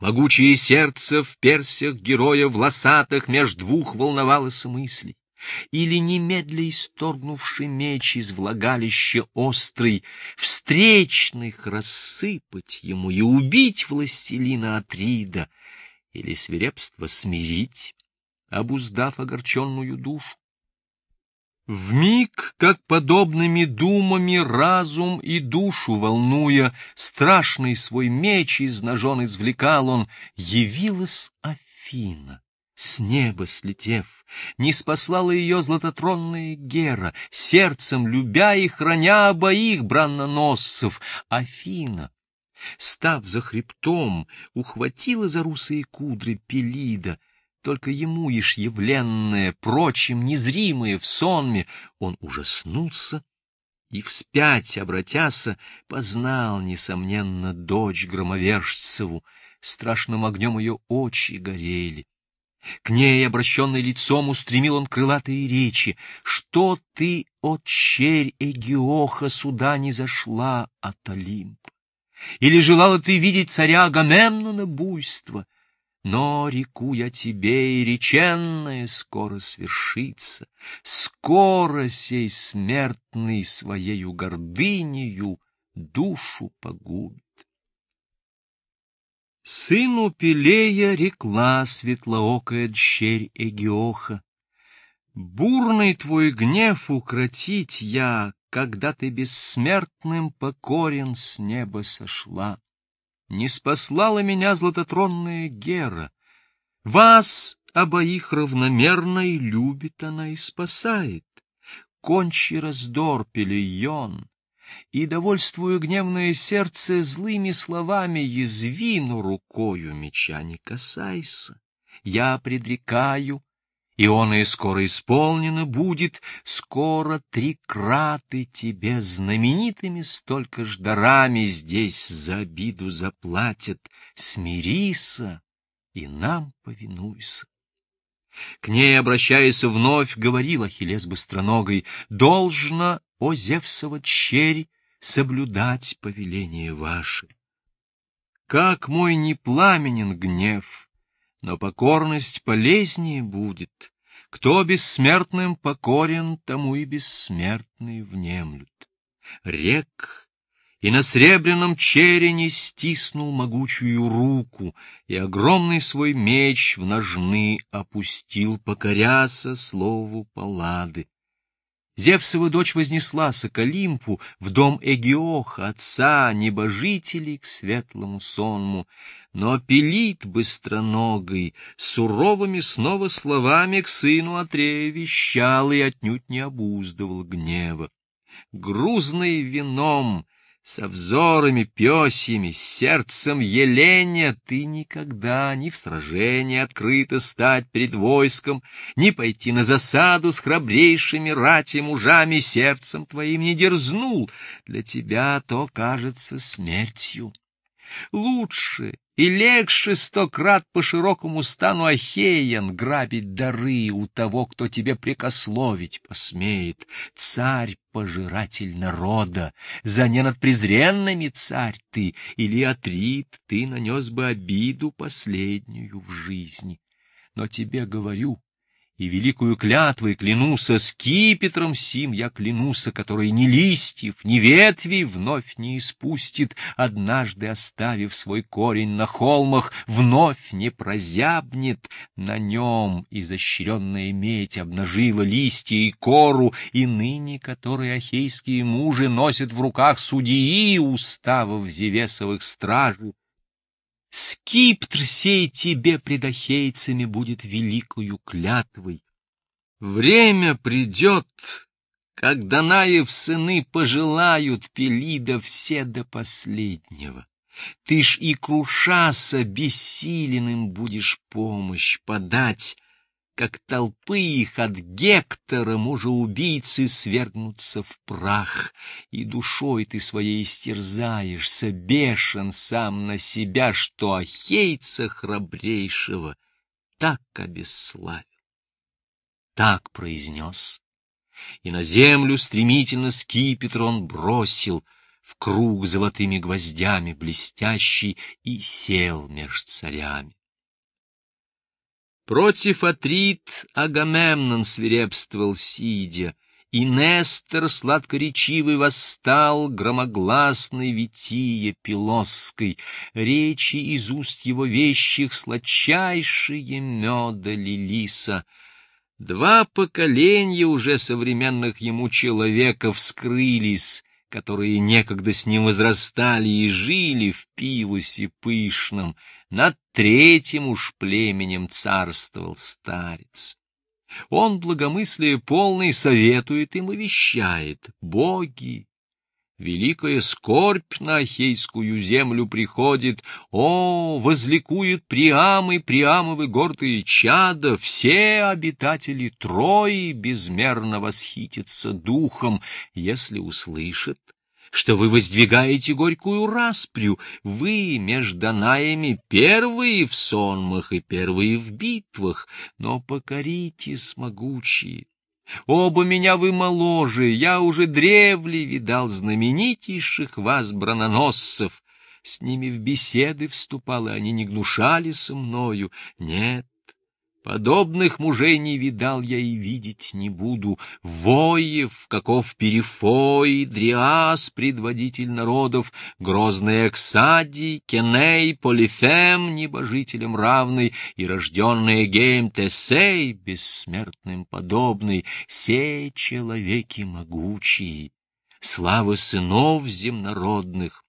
Могучее сердце в персях героя волосатых меж двух волновалось мыслей. Или немедля исторгнувший меч из влагалища острый, встречных рассыпать ему и убить властелина Атрида, или свирепство смирить, обуздав огорченную душу. В миг, как подобными думами разум и душу волнуя, страшный свой меч из ножон извлекал он, явилась Афина, с неба слетев, не спаслала ее златотронная Гера, сердцем любя и храня обоих бранноносцев, Афина, став за хребтом, ухватила за русые кудры Пелида, только ему ишь явленное, прочим незримое в сонме, он ужаснулся и, вспять обратяся, познал, несомненно, дочь громовержцеву, страшным огнем ее очи горели. К ней, обращенной лицом, устремил он крылатые речи. «Что ты, о черь Эгиоха, сюда не зашла от Олимпа? Или желала ты видеть царя Агамемнона буйства?» Но реку я тебе, и реченное скоро свершится, Скоро сей смертный своею гордынею душу погубит. Сыну Пелея рекла светлоокая дщерь Эгиоха, Бурный твой гнев укротить я, Когда ты бессмертным покорен с неба сошла. Не спаслала меня златотронная Гера. Вас обоих равномерно и любит она и спасает. Кончи раздор, Пелейон, и, довольствуя гневное сердце злыми словами, язви, но рукою меча не касайся. Я предрекаю, и он и скоро исполнено будет, скоро три краты тебе знаменитыми столько ж дарами здесь за обиду заплатят. Смирися и нам повинуйся. К ней, обращаясь вновь, говорил Ахиллес быстроногой, «Должно, о Зевсова черь, соблюдать повеление ваше. Как мой непламенен гнев, но покорность полезнее будет. Кто бессмертным покорен, тому и бессмертные внемлют. Рек и на сребряном черене стиснул могучую руку, и огромный свой меч в ножны опустил, покоряся слову Паллады. Зевсова дочь вознеслась к Олимпу, в дом Эгиоха, отца небожителей, к светлому сонму, но Пелит быстроногой суровыми снова словами к сыну Атрея вещал и отнюдь не обуздывал гнева. Грузный вином со взорами пёсьими, сердцем еленя, ты никогда ни в сражении открыто стать перед войском, ни пойти на засаду с храбрейшими рати мужами сердцем твоим не дерзнул, для тебя то кажется смертью. Лучше и легче сто крат по широкому стану Ахеян грабить дары у того, кто тебе прикословить посмеет. Царь — пожиратель народа, за не над презренными царь ты, или Атрит, ты нанес бы обиду последнюю в жизни. Но тебе говорю, и великую клятвой клянуся, скипетром сим я клянуся, который ни листьев, ни ветвей вновь не испустит, однажды оставив свой корень на холмах, вновь не прозябнет, на нем изощренная медь обнажила листья и кору, и ныне, которые ахейские мужи носят в руках судьи уставов Зевесовых стражей, Скиптр сей тебе пред ахейцами будет великою клятвой. Время придет, когда Данаев сыны пожелают Пелида все до последнего. Ты ж и крушаса бессиленным будешь помощь подать, как толпы их от Гектора мужа-убийцы свергнутся в прах, и душой ты своей истерзаешься, бешен сам на себя, что ахейца храбрейшего так обесславил. Так произнес, и на землю стремительно скипетр он бросил — в круг золотыми гвоздями блестящий, и сел меж царями. Против Атрит Агамемнон свирепствовал сидя, и Нестор сладкоречивый восстал, громогласной витие пилосской, речи из уст его вещих сладчайшие меда лилиса. Два поколения уже современных ему человеков скрылись, которые некогда с ним возрастали и жили в Пилусе пышном, над третьим уж племенем царствовал старец. Он благомыслие полный советует им и вещает. Боги, великая скорбь на Ахейскую землю приходит. О, возликуют Приамы, Приамовы гордые чада, все обитатели Трои безмерно восхитятся духом, если услышат, что вы воздвигаете горькую распрю, вы между Данаями первые в сонмах и первые в битвах, но покоритесь, могучие. Оба меня вы моложе, я уже древле видал знаменитейших вас брононосцев. С ними в беседы вступал, и они не гнушали со мною. Нет, Подобных мужей не видал я и видеть не буду. Воев, каков Перифой, Дриас, предводитель народов, грозный Эксадий, Кеней, Полифем, небожителем равный, и рожденный Гейм Тесей, бессмертным подобный, все человеки могучие, славы сынов земнородных,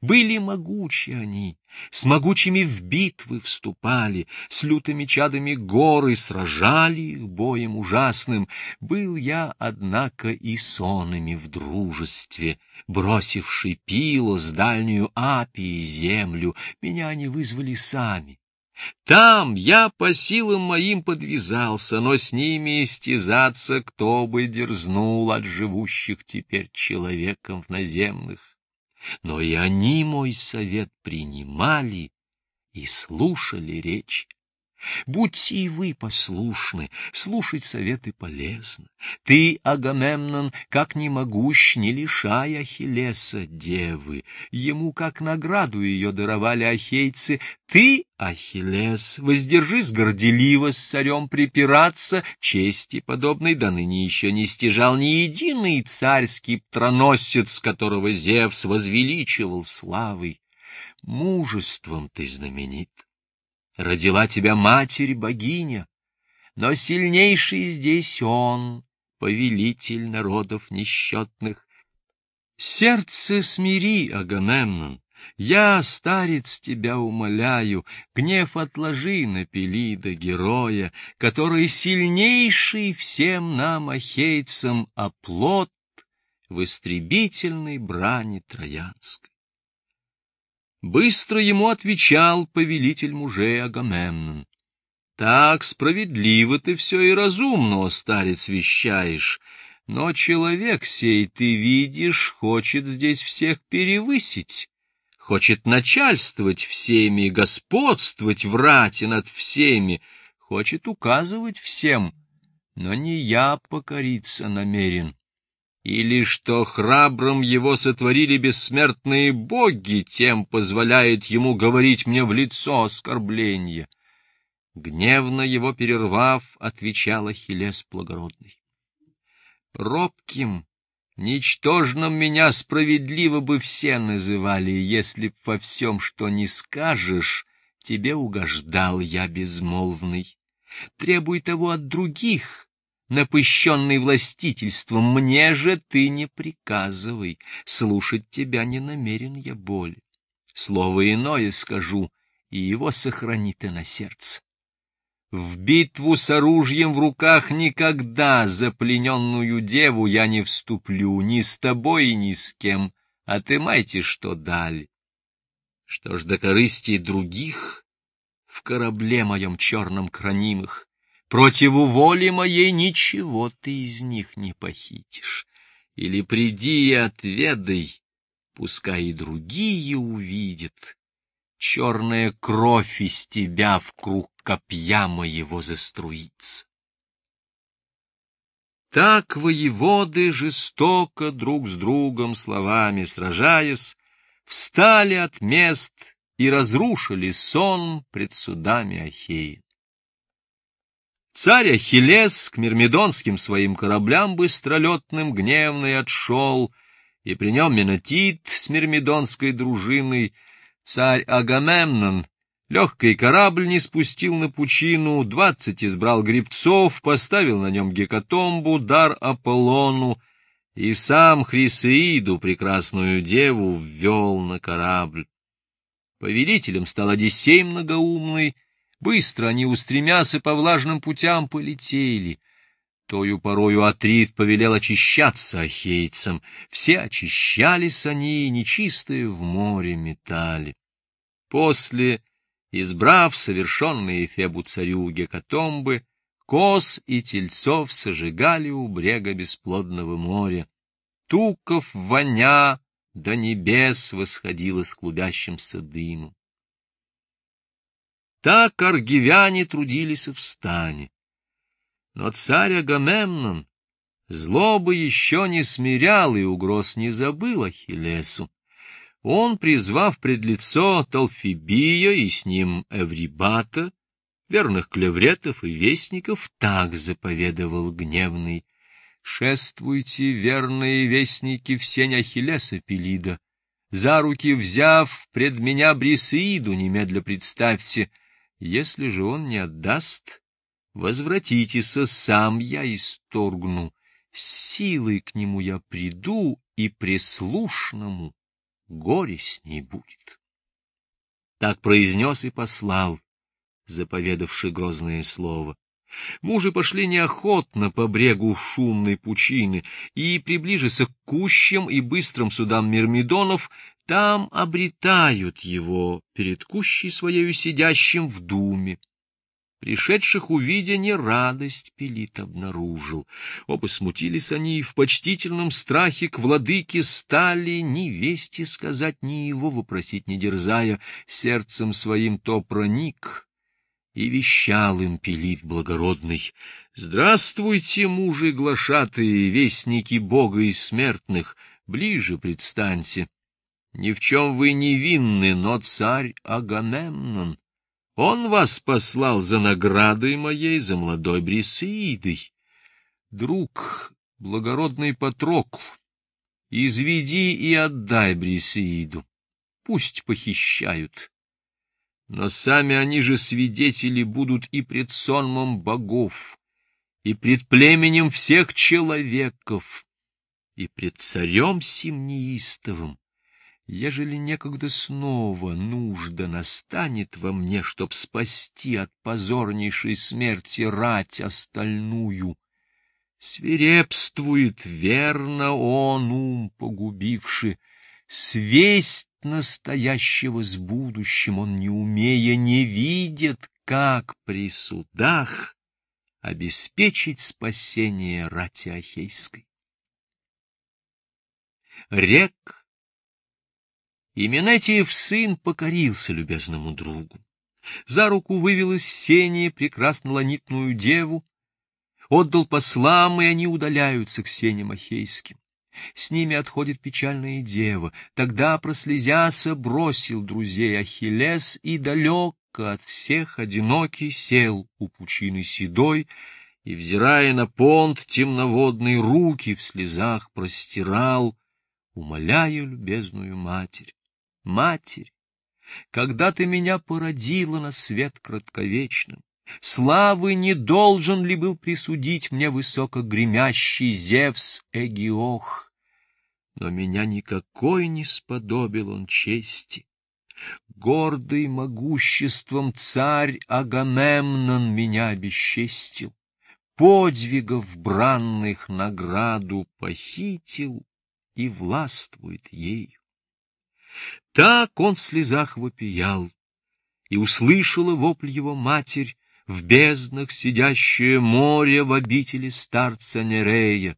были могучи они, с могучими в битвы вступали, с лютыми чадами горы сражали их боем ужасным. Был я, однако, и сонами в дружестве, бросивший пило с дальнюю Апии землю, меня они вызвали сами. Там я по силам моим подвязался, но с ними истязаться кто бы дерзнул от живущих теперь человеком в наземных но и они мой совет принимали и слушали речь. Будьте и вы послушны, слушать советы полезно. Ты, Агамемнон, как не могущ, не лишай Ахиллеса девы. Ему как награду ее даровали ахейцы. Ты, Ахиллес, воздержись горделиво с царем припираться, чести подобной до ныне еще не стяжал ни единый царский птроносец, которого Зевс возвеличивал славой. Мужеством ты знаменит родила тебя матерь-богиня, но сильнейший здесь он, повелитель народов несчетных. Сердце смири, Агамемнон, я, старец, тебя умоляю, гнев отложи на Пелида героя, который сильнейший всем нам, ахейцам, оплот в истребительной брани троянской. Быстро ему отвечал повелитель мужей Агамемнон. Так справедливо ты все и разумно, старец, вещаешь, но человек сей, ты видишь, хочет здесь всех перевысить, хочет начальствовать всеми, господствовать в рате над всеми, хочет указывать всем, но не я покориться намерен или что храбрым его сотворили бессмертные боги, тем позволяет ему говорить мне в лицо оскорбления. Гневно его перервав, отвечал Ахиллес благородный. Робким, ничтожным меня справедливо бы все называли, если б во всем, что не скажешь, тебе угождал я безмолвный. Требуй того от других, напыщенный властительством, мне же ты не приказывай, слушать тебя не намерен я боль. Слово иное скажу, и его сохрани ты на сердце. В битву с оружием в руках никогда за плененную деву я не вступлю ни с тобой, ни с кем, а ты майте, что дали. Что ж до корысти других в корабле моем черном кранимых, Противу воли моей ничего ты из них не похитишь. Или приди и отведай, пускай и другие увидят. Черная кровь из тебя в круг копья моего заструится. Так воеводы, жестоко друг с другом словами сражаясь, встали от мест и разрушили сон пред судами Ахеи. Царь Ахиллес к мирмидонским своим кораблям быстролетным гневный отшел, и при нем Менотит с мирмидонской дружиной, царь Агамемнон Легкий корабль не спустил на пучину, двадцать избрал грибцов, поставил на нем гекатомбу, дар Аполлону, и сам Хрисеиду, прекрасную деву, ввел на корабль. Повелителем стал Одиссей многоумный, быстро они, устремясь по влажным путям, полетели. Тою порою Атрит повелел очищаться ахейцам, все очищались они, нечистые в море метали. После избрав совершенные Фебу царю гекатомбы, коз и тельцов сожигали у брега бесплодного моря. Туков воня до небес восходила с клубящимся дымом. Так аргивяне трудились в стане. Но царь Агамемнон злобы еще не смирял и угроз не забыл Ахиллесу он, призвав пред лицо Толфибия и с ним Эврибата, верных клевретов и вестников, так заповедовал гневный. «Шествуйте, верные вестники, в сень Ахиллеса Пелида, за руки взяв пред меня Брисеиду, немедля представьте, если же он не отдаст, возвратитесь, сам я исторгну, силой к нему я приду и преслушному горе с ней будет. Так произнес и послал, заповедавший грозное слово. Мужи пошли неохотно по брегу шумной пучины, и, приближися к кущам и быстрым судам мирмидонов, там обретают его перед кущей своею сидящим в думе. Пришедших увидя, не радость Пелит обнаружил. Оба смутились они и в почтительном страхе к владыке стали ни вести сказать, ни его вопросить не дерзая, сердцем своим то проник, и вещал им Пелит благородный. «Здравствуйте, мужи глашатые, вестники Бога и смертных, ближе предстаньте. Ни в чем вы не винны, но царь Агамемнон он вас послал за наградой моей, за молодой Брисеидой. Друг, благородный Патрокл, изведи и отдай Брисеиду. Пусть похищают. Но сами они же свидетели будут и пред сонмом богов, и пред племенем всех человеков, и пред царем сим неистовым, ежели некогда снова нужда настанет во мне, чтоб спасти от позорнейшей смерти рать остальную, свирепствует верно он, ум погубивший, свесть настоящего с будущим он, не умея, не видит, как при судах обеспечить спасение рати Ахейской. Рек и Менетиев сын покорился любезному другу. За руку вывел из сени прекрасно ланитную деву, отдал послам, и они удаляются к сеням Ахейским. С ними отходит печальная дева. Тогда, прослезяся, бросил друзей Ахиллес и далеко от всех одинокий сел у пучины седой, и, взирая на понт темноводной руки в слезах простирал, умоляя любезную матерь. Матерь, когда ты меня породила на свет кратковечным, славы не должен ли был присудить мне высоко гремящий Зевс Эгиох? Но меня никакой не сподобил он чести. Гордый могуществом царь Агамемнон меня обесчестил, подвигов бранных награду похитил и властвует ею. Так он в слезах вопиял, и услышала вопль его матерь, в безднах сидящее море в обители старца Нерея.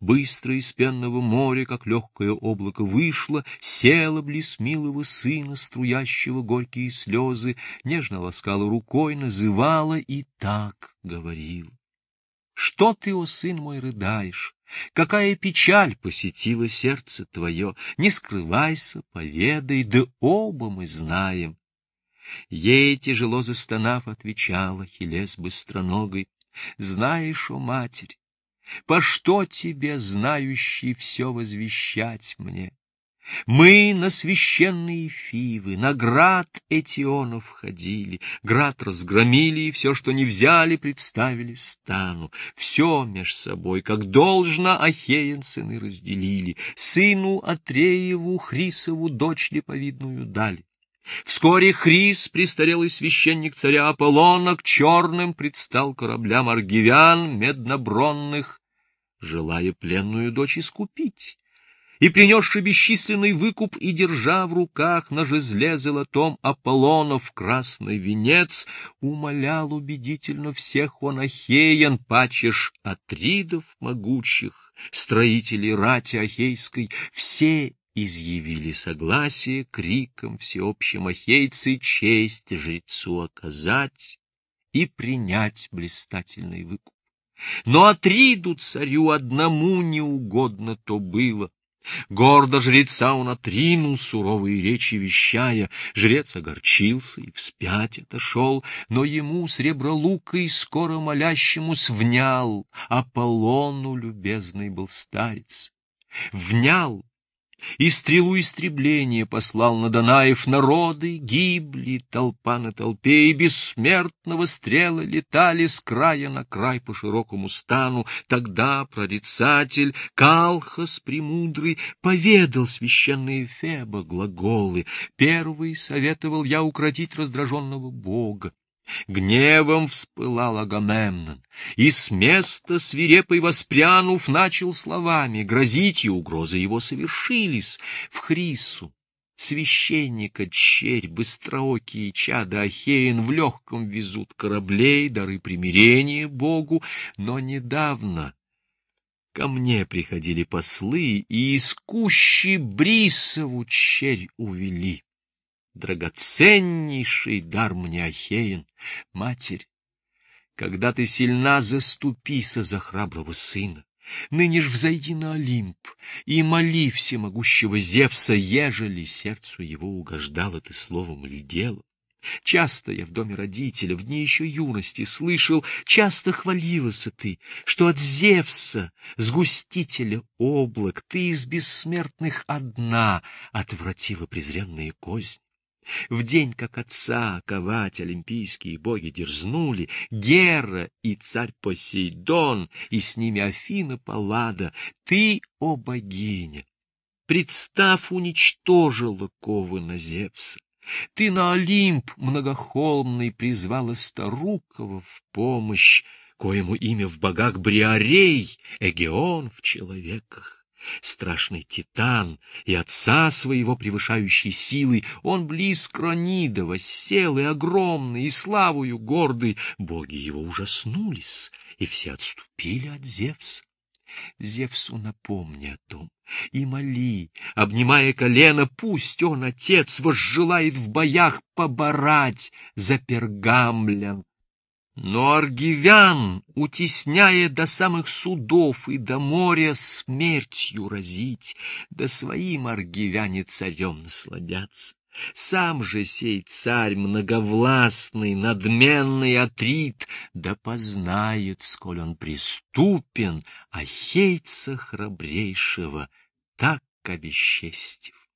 Быстро из пенного моря, как легкое облако, вышло, села близ милого сына, струящего горькие слезы, нежно ласкала рукой, называла и так говорила. Что ты, о сын мой, рыдаешь? Какая печаль посетила сердце твое? Не скрывайся, поведай, да оба мы знаем. Ей, тяжело застонав, отвечала Хилес быстроногой, Знаешь, о матерь, по что тебе, знающий, все возвещать мне? Мы на священные фивы, на град Этионов ходили, град разгромили, и все, что не взяли, представили стану. Все меж собой, как должно, Ахеен сыны разделили, сыну Атрееву, Хрисову, дочь липовидную дали. Вскоре Хрис, престарелый священник царя Аполлона, к черным предстал кораблям аргивян меднобронных, желая пленную дочь искупить и, принесший бесчисленный выкуп и держа в руках на жезле золотом Аполлонов красный венец, умолял убедительно всех он Ахеян, пачешь Атридов могучих, строителей рати Ахейской, все изъявили согласие криком всеобщим ахейцы честь жрецу оказать и принять блистательный выкуп. Но Атриду царю одному неугодно то было, Гордо жреца он отринул, суровые речи вещая. Жрец огорчился и вспять отошел, но ему сребролукой скоро молящему свнял. Аполлону любезный был старец. Внял и стрелу истребления послал на Данаев народы, гибли толпа на толпе, и бессмертного стрелы летали с края на край по широкому стану. Тогда прорицатель Калхас премудрый поведал священные Феба глаголы. Первый советовал я укротить раздраженного бога. Гневом вспылал Агамемнон, и с места свирепой воспрянув, начал словами грозить, и угрозы его совершились. В Хрису священника черь, быстроокие чада Ахеин в легком везут кораблей, дары примирения Богу, но недавно ко мне приходили послы, и из кущи Брисову черь увели драгоценнейший дар мне, Ахеин, матерь, когда ты сильна, заступися за храброго сына. Ныне ж взойди на Олимп и моли всемогущего Зевса, ежели сердцу его угождало ты словом или делом. Часто я в доме родителя, в дни еще юности, слышал, часто хвалилась ты, что от Зевса, сгустителя облак, ты из бессмертных одна отвратила презренные козни. В день, как отца ковать олимпийские боги дерзнули, Гера и царь Посейдон, и с ними Афина Паллада, ты, о богиня, представ, уничтожила ковы на Зевса. Ты на Олимп многохолмный призвала Старукова в помощь, коему имя в богах Бриарей, Эгеон в человеках страшный титан и отца своего превышающий силой, он близ Кронида воссел и огромный, и славою гордый. Боги его ужаснулись, и все отступили от Зевса. Зевсу напомни о том и моли, обнимая колено, пусть он, отец, возжелает в боях поборать за пергамлян но аргивян, утесняя до самых судов и до моря, смертью разить, да своим аргивяне царем насладятся. Сам же сей царь многовластный, надменный Атрит, да познает, сколь он преступен, а хейца храбрейшего так обесчестив.